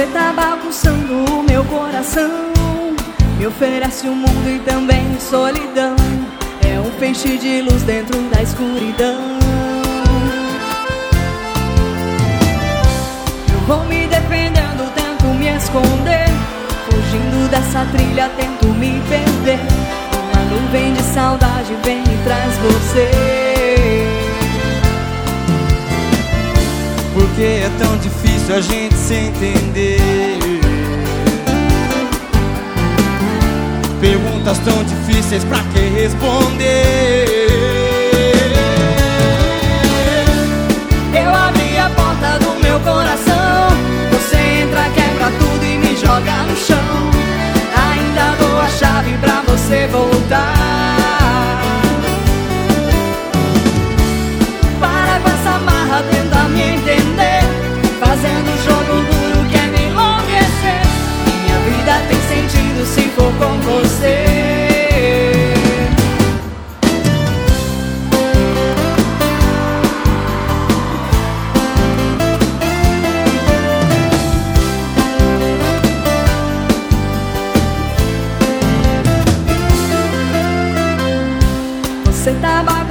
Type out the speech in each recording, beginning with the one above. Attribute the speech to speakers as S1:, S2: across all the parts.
S1: Você tá bagunçando o meu coração. Me oferece o um mundo e também solidão. É um peixe de luz dentro da escuridão. Eu vou me defendendo, tento me esconder. Fugindo dessa trilha, tento me perder. Uma nuvem de saudade vem e traz você.
S2: Porque é tão difícil a gente se entender Perguntas tão difíceis pra que responder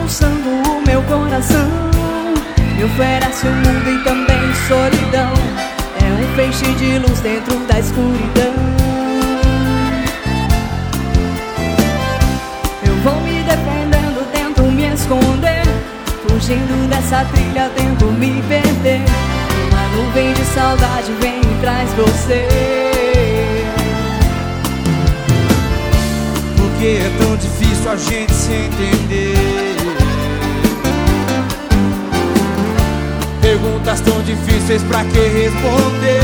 S1: bagunçando o meu coração. Me oferece o mundo e também solidão. É um feixe de luz dentro da escuridão. Eu vou me defendendo, tento me esconder. Fugindo dessa trilha, tento me perder. Uma nuvem de saudade vem e traz você.
S2: Porque é tão difícil a gente se entender Perguntas tão difíceis pra que responder?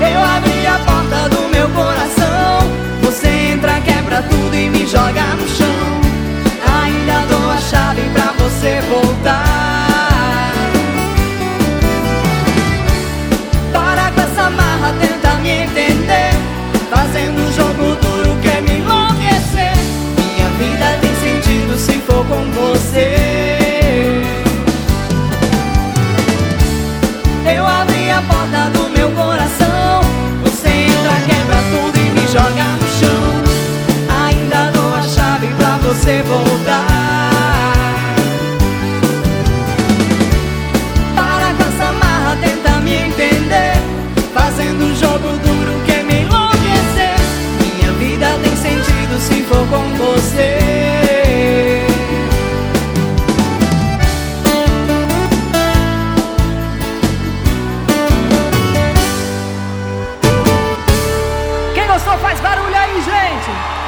S1: Eu abri a porta do meu coração. Você entra, quebra tudo e me joga no chão voltar. Para com essa marra, tenta me entender. Fazendo um jogo duro quer me enlouquecer. Minha vida tem sentido se for com você. Quem gostou faz barulho aí, gente!